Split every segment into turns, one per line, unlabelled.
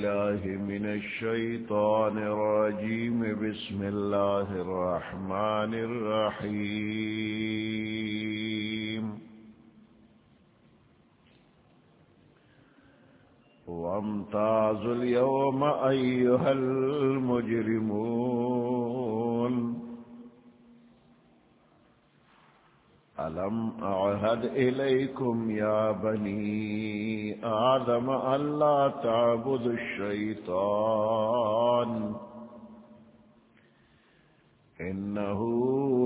الله من الشيطان الرجيم. بسم الله الرحمن الرحيم. وامتاز اليوم أيها المجرمون. ألم أعهد إليكم يا بني آدم ألا تعبدوا الشيطان إنه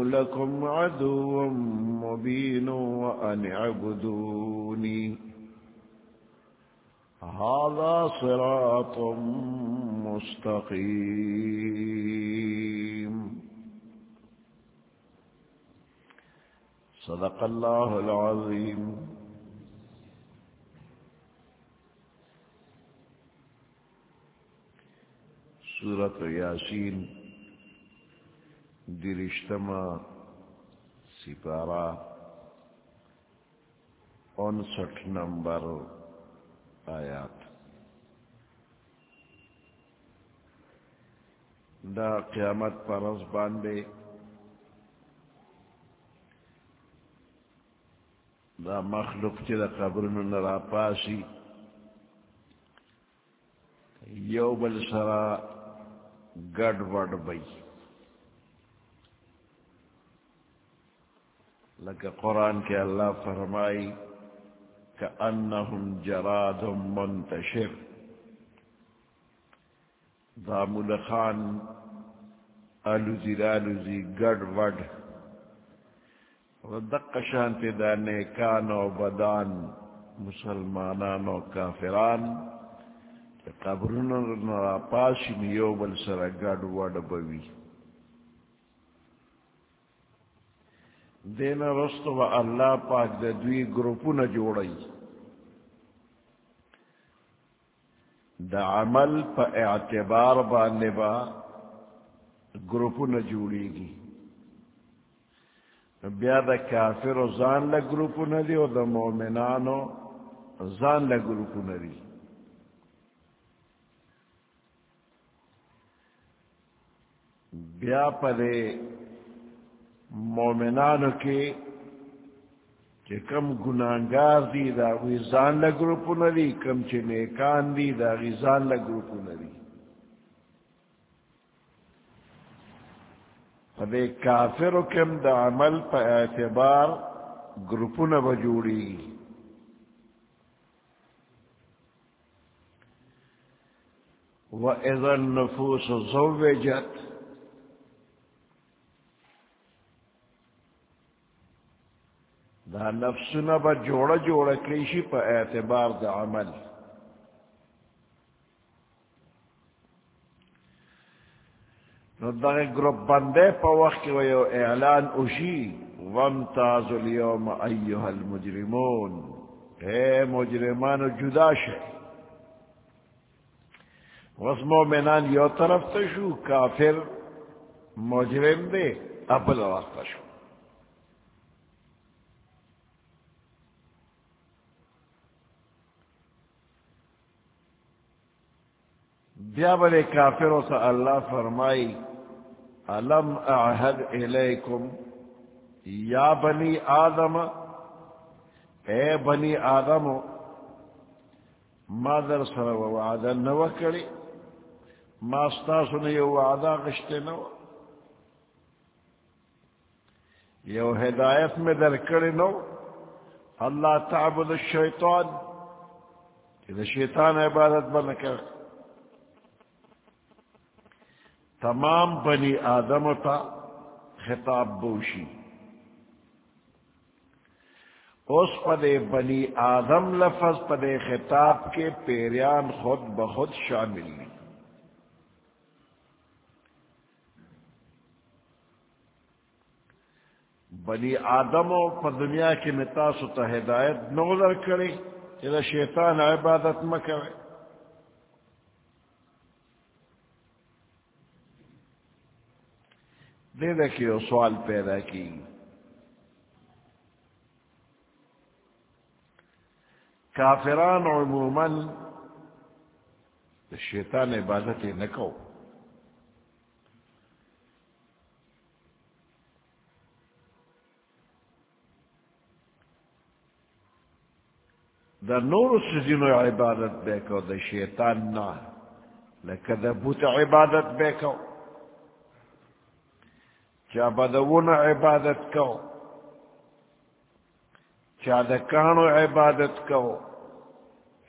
لكم عدو مبين وأن عبدوني هذا صراط مستقيم صدق الله العظيم. سورة ياسين درشتما سپارہ انسٹھ نمبر آیات. دا قیامت پر از باندے دا مخلوق چی دا قبرن نرا پاسی یو بل سرا گڑ وڑ بئی لکہ قرآن کے اللہ فرمائی كأنهم جراد منتشر. دا ملخان الوزی رالوزی گڑ وڈ دق شانت دا نیکان و بدان مسلمانان و کافران قبرون را پاسی نیو بل سر گڑ وڈ بوی. دین رست و اللہ پاک دا دوی گروپو نہ جوڑی. دا عمل پا اعتبار بانے با گروپو نہ جوڑی گی. بیا دا کافر و زان لا گروپو نہ و دا مومنانو زان لا گروپو نہ بیا پا دے مومنانو کے کہ کم گناہگار دی دا غیزان لگروپو ندی کم چے نیکان دی دا غیزان لگروپو ندی فدے کافرو کم دا عمل پا اعتبار گروپو نبا جوڑی وَإِذَا النُّفُوسُ زَوَّجَتْ، دا نفسنا با جوڑا جوڑا کریشی پا اعتبار دا عمل. نو دا گروپ بندے پا وقت ویو اعلان اشی وامتاز اليوم ایوہ المجرمون. اے مجرمان جدا شے وس مومنان یو طرف تشو کافر مجرم دے اپل وقت شو. بیا بلے کافروں سے اللہ فرمائی علم اعہد الیکم یا بنی آدم؟ اے بنی آدم، ما در سر وعدہ نو کری ما استاسو نے وعدہ غشتے نو یو ہدایت میں در کری نو اللہ تعبد الشیطان کہ شیطان عبادت بن کر تمام بنی آدم تا خطاب بوشی۔ اس پدے بنی آدم لفظ پدے خطاب کے پیریان خود بخود شامل لی بنی آدم و دنیا کی نتاس و ہدایت نظر کرے شیطان عبادت میں کرے دے دیکھیے سوال پیدا کی۔ کافران عموماً شیطان عبادت نہ دا نور سزینو عبادت بے کو دا شیطان نا لکہ دا بوت عبادت بے کو چا بدون عبادت کو چا دا کانو عبادت کو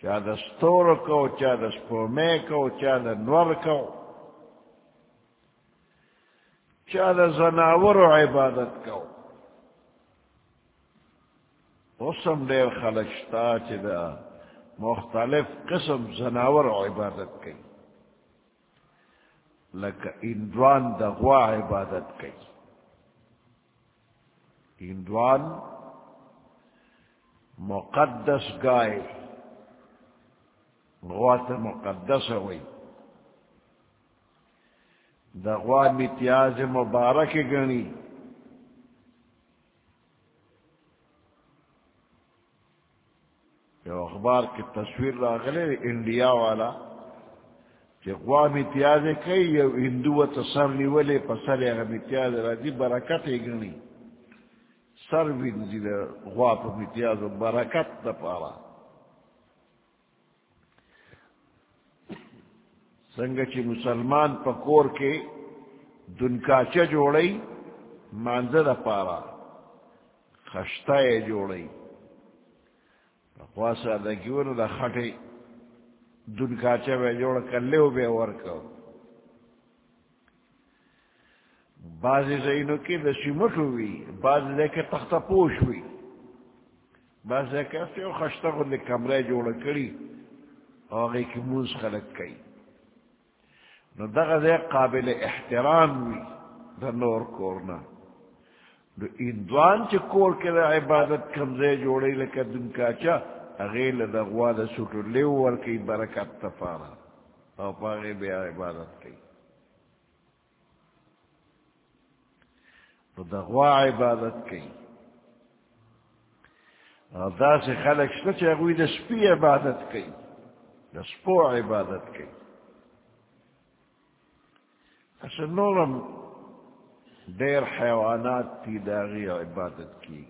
چا دا ستور کو چا دا سپومے کو چا دا نور کو چا دا زناور عبادت کو اسم دیر خلشتا چی دا مختلف قسم زناور عبادت کی لکا اندوان دا غوا عبادت کی اندوان مقدس گائے غوا مقدس ہوئی۔ دا غوا متیاز مبارک گنی۔ یو اخبار کی تصویر راغلے انڈیا والا۔ کہ غوام اتیاز کئی، یو ہندو و تصر نیولے پسر اغم اتیاز را برکت گنی سر وینزی دا غواب اتیاز و برکت دا پارا سنگا چی مسلمان پا کور کے دنکاچہ جوڑی مانزہ دا پارا خشتہ جوڑی واسا دا کیونو دا خٹی دن کاچا بے جوڑ کر لیو بے ورکو بعضی زینو کی دا سیمٹو ہوئی، بعضی دے کے تخت پوش ہوئی۔ بعضی دے کے اسے خشتا خود دے کمرے جوڑ کری، آگے کی موز خلق کئی۔ نو دا دے قابل احترام ہوئی دا نور کورنا نو اندوان چی کور کے دا عبادت کمزے جوڑے لکا دن کاچا اغیل دا غوا دا سوٹو لیو ورکی برکت تفارا۔ او پاگے بیا عبادت کی دا غوا عبادت کی دا سے خلق شتا چا اگوی دا سپی عبادت کی دا سپو عبادت کی اصلا نورم دیر حیوانات تی داغی عبادت کی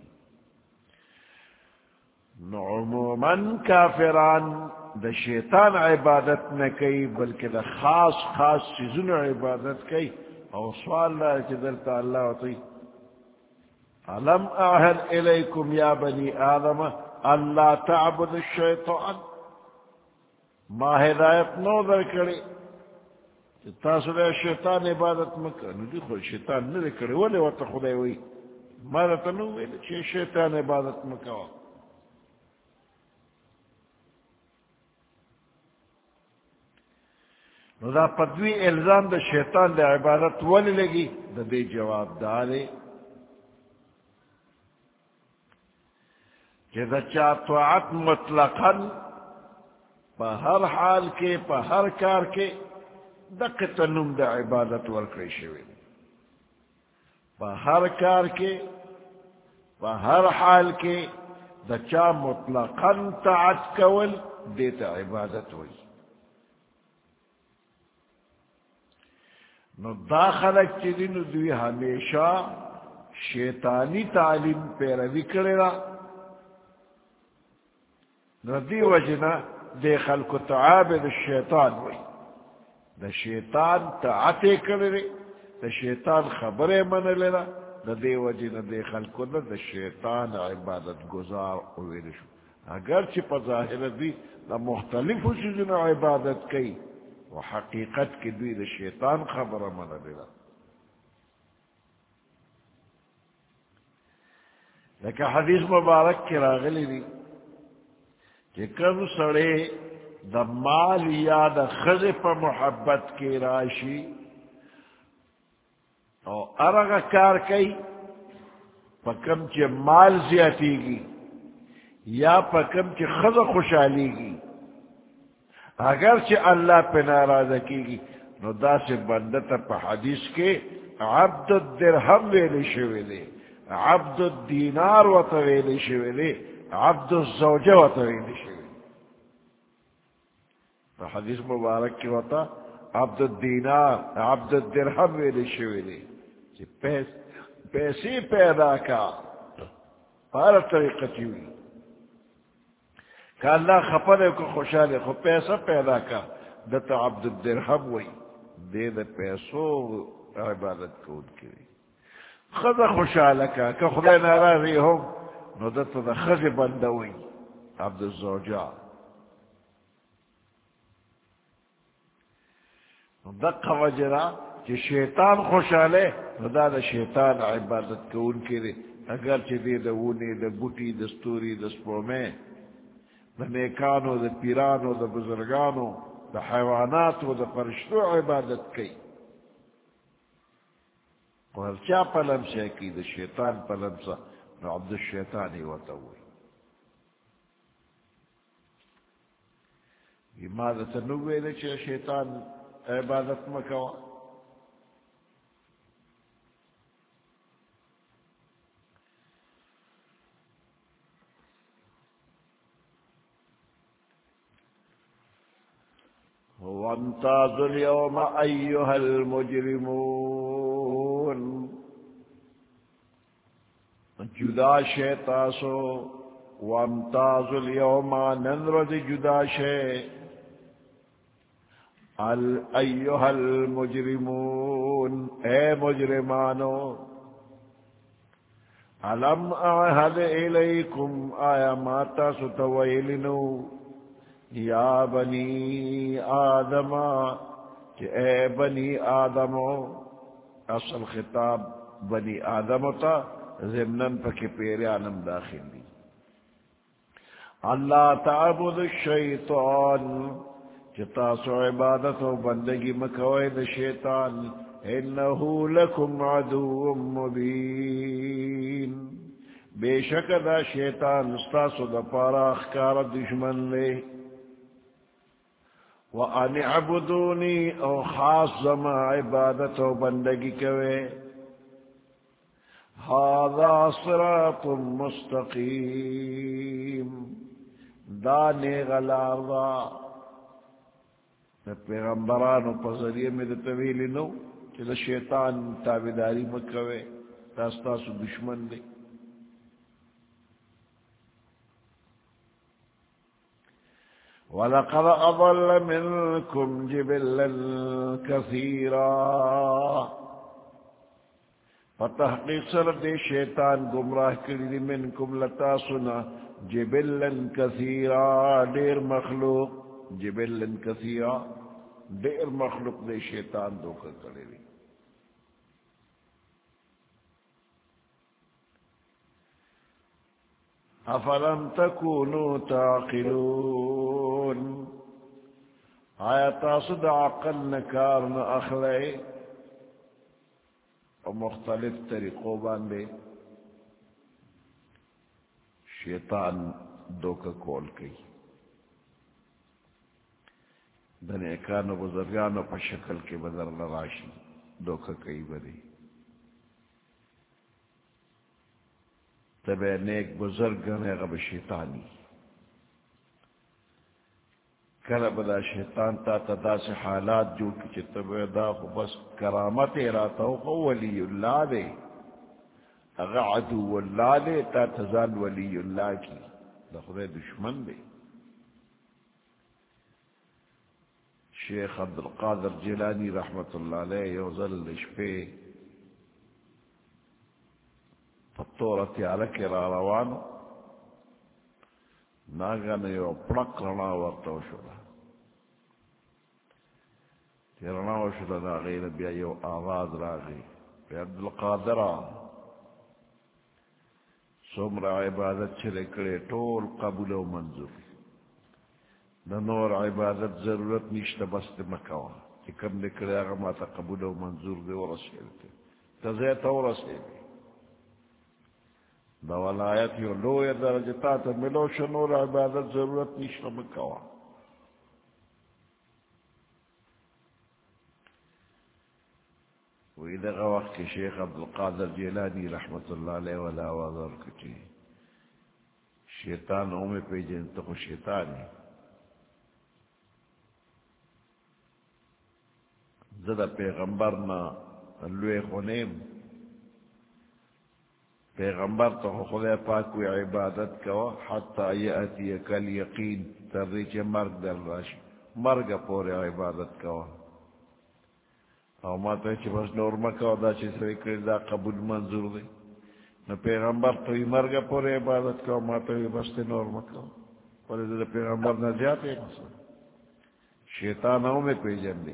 عموماً کافران دا شیطان عبادت نہ کئی بلکہ دا خاص خاص چیزن عبادت کئی او سوال اللہ چی دلتا اللہ وطی علم اہل الیکم یا بنی آدم اللہ تعبد الشیطان ما ہدایت نو در کری تاسو دے شیطان عبادت مکہ نو دی خود شیطان نو در کری ولی وطا خدای وی. مارتا نو ویلی چی شیطان عبادت مکہ نو دا پدوی الزام دا شیطان دا عبادت والی لگی؟ دا دے جواب دارے دا کہ دا چاہت مطلقا پا ہر حال کے، پا ہر کار کے دا قتنم دا عبادت ورکر شوی پا ہر کار کے، پا ہر حال کے دا چا مطلقا تعت کول دیتا عبادت ہوئی۔ نو دا خلق چی دی نو دوی ہمیشہ شیطانی تعلیم پیروی کرے را نو دی وجنا دے خلق تعابد الشیطان وی. دا شیطان تعاتے کرے دا شیطان خبرے من لے را دا دے وجنا دے خلق دا دا شیطان عبادت گزار ہوئے شو. اگر چی پا ظاہر دی دا مختلف چیزن عبادت کئی وہ حقیقت کی دوی دا شیطان خبر من دینا لیکن حدیث مبارک کی راغلی دی. کہ کم سڑے دا مال یا دا خز پا محبت کی راشی، او ارغ کار کئی، پا کم مال زیادی گی، یا پا کم خز خوشحالی گی۔ اگر چ اللہ پہ ناراض کی گی، نو دا سے بندت پہ حدیث کے عبد الدرہم ویلی شویلے، عبد الدینار و طویلی شویلے۔ عبد الزوجہ و طویلی شویلے حدیث مبارک کی ہوتا عبد الدینار، عبد الدرہم ویلی شوی شویلی چی پیس پیسی پیدا کا. پارا طریقہ چیوی کہ اللہ خپر کو خوشحال خو پیسہ پیدا کا. دتا عبد الدرہم وی. دے دا پیسو عبادت کو ان کی خد خوشحال کا کہ خدا ناراضی ہو نو دتا دا خز بندوی عبد الزوجہ دق وجرا کہ شیطان خوشحالے دا دا شیطان عبادت کو ان اگر چی دے دا اونی دا بوٹی دا ستوری دا سپومے دا نیکانو دا پیرانو دا بزرگانو دا حیواناتو دا فرشتو عبادت کی اور چا پلم سے کی دا شیطان پلم سا نو عبد الشیطانی وطا ہوئی یہ ماذا تنوے دا چا شیطان عبادت مکوا وامتازوا اليوم أيها المجرمون. جدا شیطاسو وامتازوا اليوم ننرد جدا شیطاسو ایوہ المجرمون اے مجرمانو علم اعہد الیکم آیا ماتا ستویلنو یا بنی آدم کہ اے بنی آدمو اصل خطاب بنی آدم تا ضمنن پکی پیرانم داخل دی اللہ تعبد الشیطان چتا سو عبادت و بندگی مکوئے دا شیطان انہو لکم عدو مبین. بے شک دا شیطان استاسو دا پارا اخکار دشمن لے وَأَنِ عَبُدُونِي او خاص زما عبادت و بندگی کوئے هذا صراط مستقیم دانے غلار دا. پیغمبرانو پا ذریعے میں دا طویلی نو کہ دا شیطان تابداری مکوے تاستاسو دشمن دے وَلَقَدْ أَضَلَّ مِنْكُمْ جِبِلًّا كَثِيرًا. فتحقیق سر دے شیطان گمراہ کری منکم لتاسنا جبلن کثیرا، دیر مخلوق، جبلن کثیرا، دیر مخلوق دے شیطان دھوکہ کرے بھی افلم تکونو تاقلون؟ آیا تاسد عقل نکار نا اخلے؟ اور مختلف طریقوں باندے شیطان دھوکہ کول کئی دنیکانو بزرگانو پا شکل کے بدر لراشی دوکھا کئی بدی تبے نیک بزرگ گنے غب شیطانی کل بدا شیطان تا تدا سے حالات جو کی چھ تبے دا خو بس کرامت راتا ہو خو ولی اللہ دے اگا عدو اللہ دے تا تزان ولی اللہ کی. دا خدای دشمن دے شیخ عبد القادر جیلانی رحمت اللہ علیہ یوزل لشپے پتورا تیارا را روانو ناگا یو پڑک رنا ورطو شدا تی رنا شدا دا غیر بیا یو آواز را غی بی عبد القادر سمرا عبادت چلے کرے ٹول قبول و منظور دا نور عبادت ضرورت نیشتا بس دی مکوا چی کم نکلی آگا ما تا قبول و منظور دی ورسیل تی تزیتا ورسیل دا ولایت یو لوی درجتا تا ته ملو شنور عبادت ضرورت نیشتا مکوا وی دغا وقت کی شیخ عبدالقادر جیلانی رحمت اللہ علیہ ولا وضر کچی شیطان اومی پی جن تخو شیطانی زد پیغمبر نا لوے خونیم پیغمبر تو خدا پاک و عبادت کوا حتی یأتی کل یقین تر مرگ در راشی مرگ پور عبادت کوا او ما ته چې بس نور مکو دا چې سره کړی، دا قبول منظور دی. نو پیغمبر ته مرګ پورې عبادت کو ما ته بس نور مکو پر دې پیغمبر نه جاتے شیطان او میں کوئی جن دی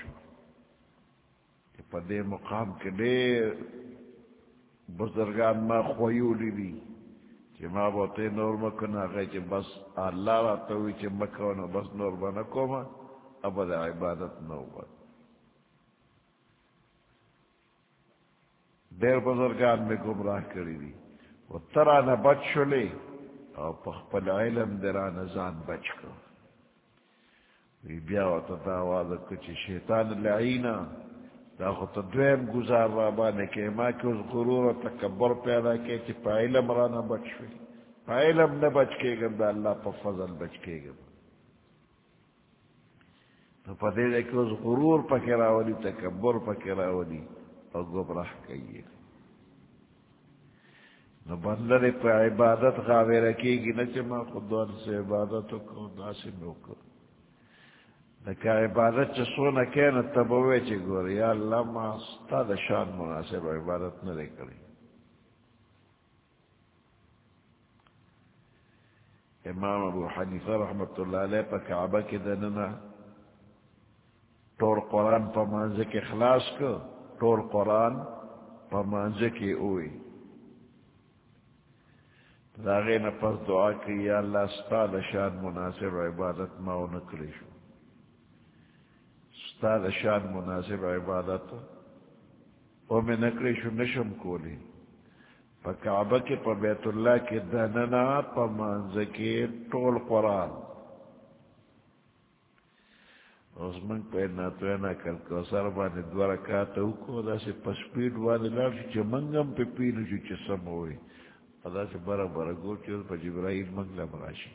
شو چې په دې مقام کې ډېر بزرگان ما خویولی دی چې ما بوته نور مکنه هغه چې بس الله را ته وی چې بس نور باندې کومه ابد عبادت نو وت ډېر بزرگان می گمراه کړی دي و ترانه بچ شولې او په خپل علم درانه ځان بچ کړ وی بیا وته دا واده شیطان لعینا دا خو ته دویم گزار را باندې کې، ما کې اوس غرور او تکبر پیدا کې چې په علم را نه بچ شوي په علم نه بچ کېږم، د الله په فضل بچ کېږم. نو په دې کې اوس غرور پکې راولي، تکبر پکې راولي، او گمراه کوي. نو بندر په عبادت غاوې رکیږي نه چې ما خدای سے عبادت کو داسې نو کو لکه عبادت چې سونه کینه تبوي چې ګور یا الله ما ستاسو شان مناسب عبادت نه کړی. امام ابو حنیفه رحمت الله علیه په کعبه کې دننه ټول قران په منځ کې خلاص کو ټول قران په منځ کې وې داغه نه پس دعا کوي یا الله ستاسو شان مناسب عبادت ما و نکړی شو. ستا شان مناسب عبادت. او میں نکڑی شو، نشم کولی. پا کعبہ کی پا بیت اللہ کی دننا، پا منزکی طول قرآن. اس من پا اینا تو اینا کل کوسر بانی دو رکاتا ہوکو دا سی پا سپیڈ بانی لار شو چا منگم پا پینو شو چا سم ہوئی. دا سی برا برا گو چا پا جبرائیل منگلا مراشی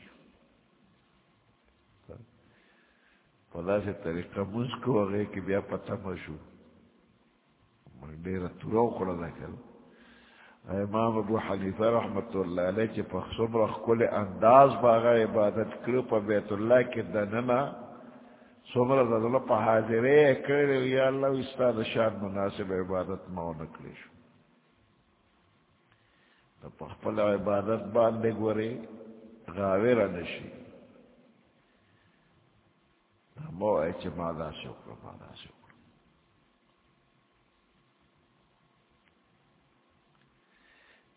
پدا سے طریقہ منز کو اگئے کہ بیا پتہ مشو ډیره تورو کړه دا کړه امام ابو حنیفه رحمت الله علیه چې په صبر خپل انداز باغه عبادت کړو په بیت الله کې دننا صبر د الله په حاضرې یا الله استاد شان مناسب عبادت ما نه شو. په خپل عبادت باندې ګوري غاویر نشي مو ایچے مادا شکر مادا شکر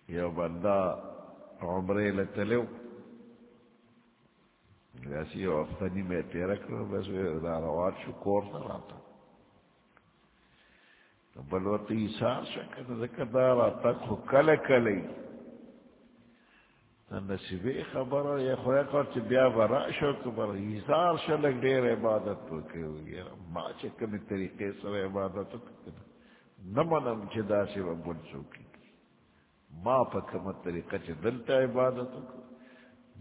یو بندہ عمرے لتلیو ویسی یو افتنی میں تیرہ کرو بس وی داروات شو کور سراتا بلوتی ایسار شکر ذکر دارا تک خو کل کلی نصیبی خبر یا خویا کار چی بیا برا شو کبر ایزار شو لگ دیر عبادت تو کیو یا ما چی کمی طریقے سر عبادت تو کنا نمانم چی دا سی و بن سو ما پا کم طریقہ چی دلتا عبادت تو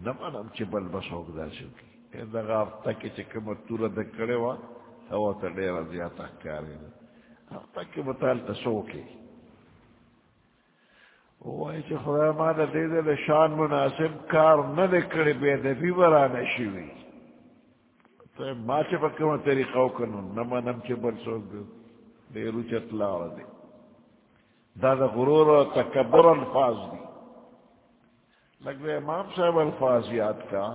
نمانم چی بل بسوک دا سو این دا غاف تاکی چی کم تورا دکڑے وا، ہوا تا دیر زیادہ کاری دا۔ تاکی بتال تا سو وای چې خدای ما د دې د شان مناسب کار نه وکړي به د بي ورانه شي وي ته ما چې په کومه طریقه وکړو نه منم چې بل څوک دې روچت لاړ دي دا د غرور او تکبر الفاظ دي. لکه امام صاحب الفاظ یاد کا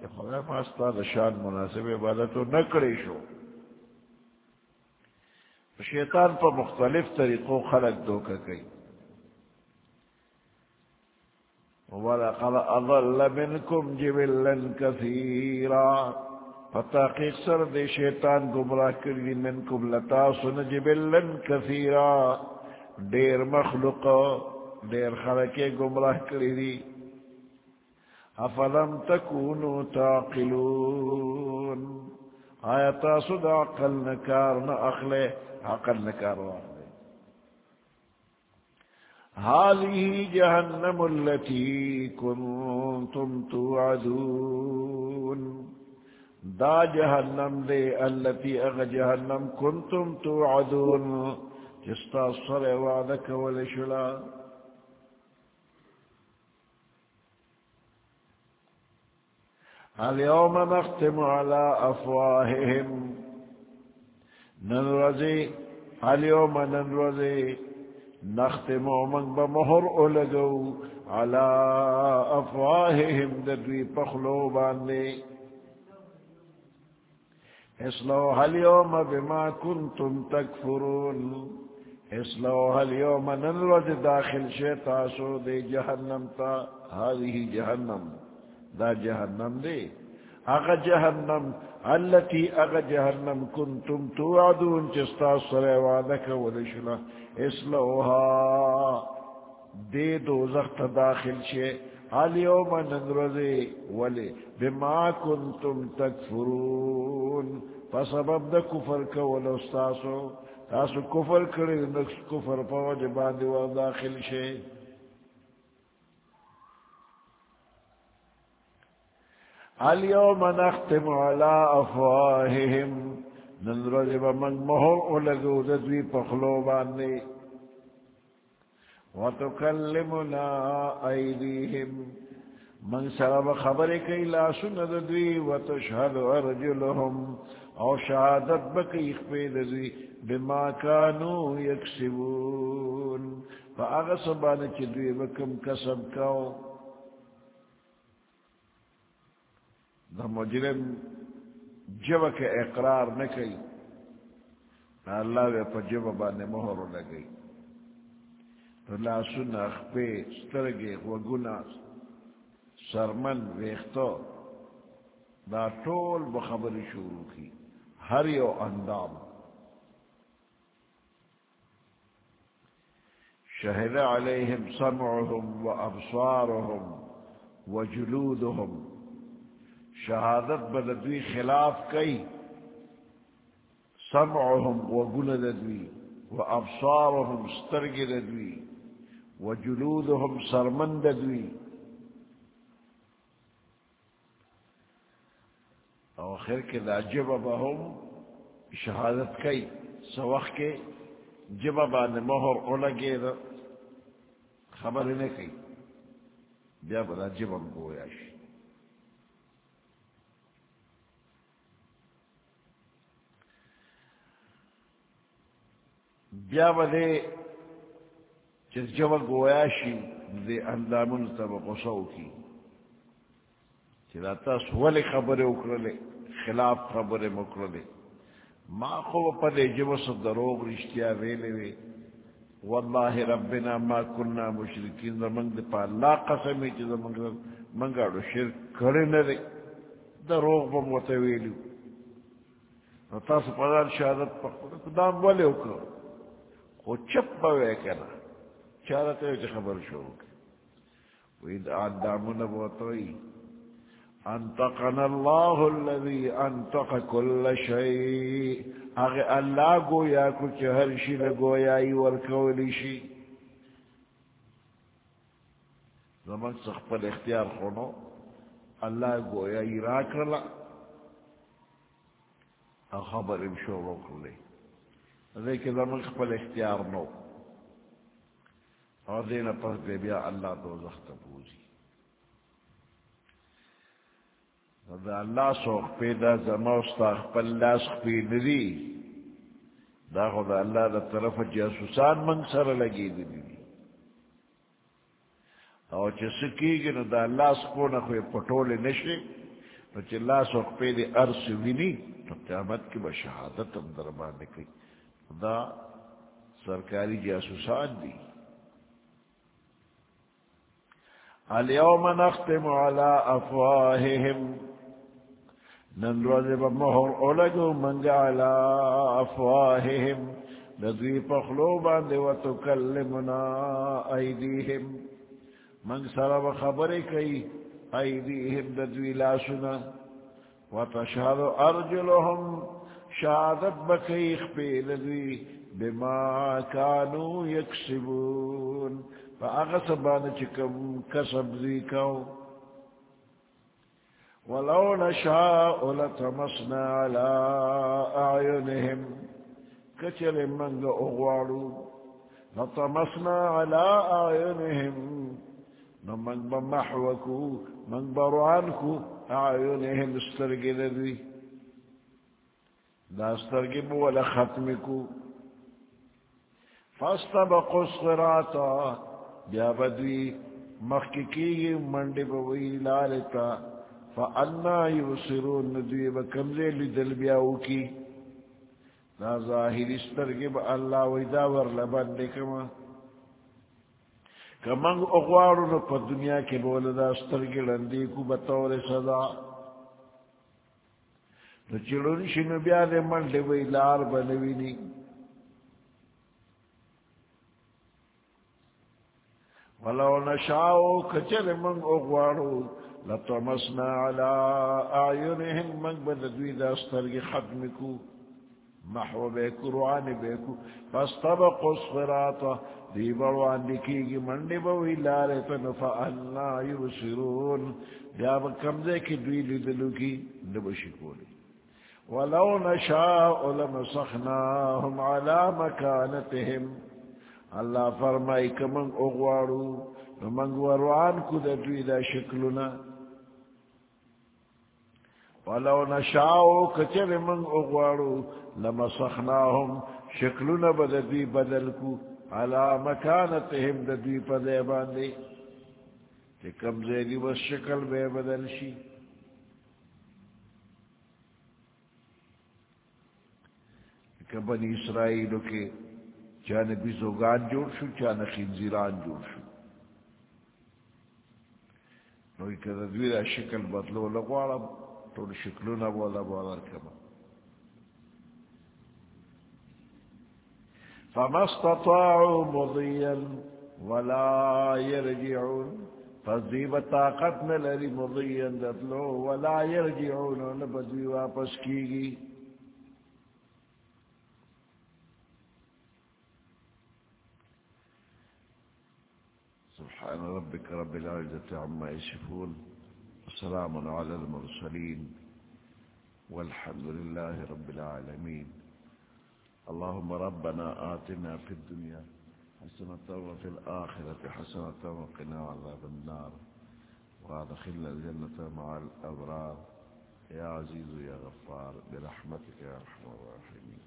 کہ خدا ما ستاسو شان مناسب عبادت نه کړی شو. شیطان په مختلف طریقو خلق دوکه کوي. ولقد أضل منكم جبلا كثيرا. فتاقيق سر دي شيطان گمراہ کردی منكم لتاسن جبلا كثيرا. دير مخلوق دير خلقه گمراہ کردی. افلم تكونوا تعقلون؟ آياتا صد عقل نكار نأخله عقل نكار واحد هذه جهنم التي كنتم توعدون. دا جہنم دے اللتی اغ جہنم کنتم توعدون. جستا صر وعدک ولشلا اليوم نختم على أفواههم ننرزي اليوم ننرزي نختم من بمهر ألقوا على أفواههم ددوي بخلوبان لي اصلوها اليوم بما كنتم تكفرون اصلوها اليوم ننرد داخل شيطاسو دي جهنم تا۔ هذه جهنم دا جہنم دے۔ اغا جہنم، اللتی اغا جہنم کنتم توعدون چستا سرے وعدک ودشنا اسلوها دے دوزخت داخل شے اليوم ننرزے، ولی بما کنتم تکفرون فسبب دا کفر کولو استاسو، تاسو کفر کرے، نکس کفر پاوج باندی وعد داخل شے اليوم نختم على أفواههم. ننرجب من مهر أولدو ددوي پخلوبان وتكلمنا أيديهم من سرب خبرك إلا سنة دوي وتشهد أرجلهم أو شهادت بكي إخبي دوي بما كانوا يكسبون فأغصبان چدوي بكم كسب كاو دا مجرم جب کے اقرار نہ کئی، نہ اللہ وے پا جب بانے مہر لگئی تو لا سن اخپے سترگے وگنا سرمن ویختو دا طول بخبر شروع کی، ہر یو اندام۔ شہد علیہم سمعهم و ابصارهم و جلودهم شہادت بدوی خلاف کئی سمعهم وگن ددوی و ابصارهم سترگ ددوی و جلودهم سرمن ددوی او خیر کے دا جب بهم شہادت کئی، سوخ کے جب بان مہر اولگے دا خبر نے کئی۔ بیا بدا جبم گویاش بیا بدے چس جب گویا شی دے اندامن تب غصو کی چلا تاس ولی خبر اکرلے خلاف خبر مکرلے ما خوب پدے جب سب دروغ رشتیا ویلے وے واللہ ربنا ما کننا مشرکین زمان دے پا اللہ قسمی چیزا منگاڑو شرک کرے ندے دروغ بموتے ویلو تاس پدان شہادت پا دام ولی اکرلے وہ چپ پوے کنا چارتے ہوئے خبر شروع کی۔ وید آدامون بوتوئی انتقن اللہ الذي انتق كل شيء اغه اللہ گویا کچھ ہر شی لگویا ای ورکولی شی۔ زمان سخپل اختیار خونو، اللہ گویا ای راکرلا خبر امشو روکلے لیکن زمان خپل اختیار نو. اور دین پس دے بیا اللہ دو زخت پوزی دا اللہ سوخ پیدا زموستا خپل لاس خپی ندی. دا خدا اللہ دا طرف جاسوسان من سر لگی دی دی او چې سکیږي نو دا الله سپونه خو پټولې نشي نو چې الله سو په دې ارس ویني نو قیامت کې به شهادت هم در باندې دا سرکاری جاسوسان دی. اليوم نختم على افواههم ننروز بمهر اولگو منگ على افواههم ندوی پخلوبان دی وتکلمنا ایدیهم منگ سر خبر کئی ایدیهم ندوی لاسنا و وتشهد ارجلهم شہادت بکیخ پی لدوی بما کانو یکسبون۔ فا آغا اغسبان چکم کسب ذیکو ولو نشاء لتمسنا على أعينهم كتل من أغوارو لطمسنا على أعينهم من بمحوكو من برعنكو أعينهم استرقي ذي لا استرقي ولا ختمكو فاستبقوا الصراطا بیا بدوی مخککی منڈی بوئی لالتا۔ فانا یبصرون، ندوی بکمزے لدل بیاو کی نا ظاہر استرگی با اللہ ویدا ورلا بندے کما۔ کمنگ اغوارو نو پا دنیا کے بولدا استرگی لندی کو بطور صدا۔ نو چلون شنو بیا دے منڈی بوئی لار بنوی نی. ولو نشاو کچر من اغوارو لطمسنا على اعينهم من بددوی دا استرگی ختم کو. محو بے بیکو روان بیکو فاستبقوا الصراط دی بروان دکی دکیگی منڈی بوی لارتا نفعنا یبصرون. بیا بکم دے کی دوی لدلو کی نبشی کولی. ولو نشاء لمسخناهم على مكانتهم. اللہ فرمائی کہ منگ اغوارو، منگ وروان کو دا دوی دا شکلنا ولو نشاو کچر منگ اغوارو، لمسخناهم شکلنا بدا دوی بدل کو علا مکانتهم دا دوی پا دے باندے. کہ کم زیدی بس شکل بے بدل شی. کہ بنی اسرائیلو کے چاہنے بیزوگان جوڑ شو چاہنے خینزیران جوڑ شو۔ نوی کده دوی شکل بدلو لگوارا طول شکلو نبولا بولا کما فما استطاعوا مضيا ولا يرجعون، فذيب طاقت نلري مضيا دتلو، ولا يرجعون نبدوی واپس کیگی۔ سبحان ربك رب العزة عما يشفون وسلام على المرسلين والحمد لله رب العالمين اللهم ربنا آتنا في الدنيا حسنة وفي الآخرة حسنة وقنا عذاب النار وادخلنا الجنة مع الأبرار يا عزيز يا غفار برحمتك يا رحمة الراحمين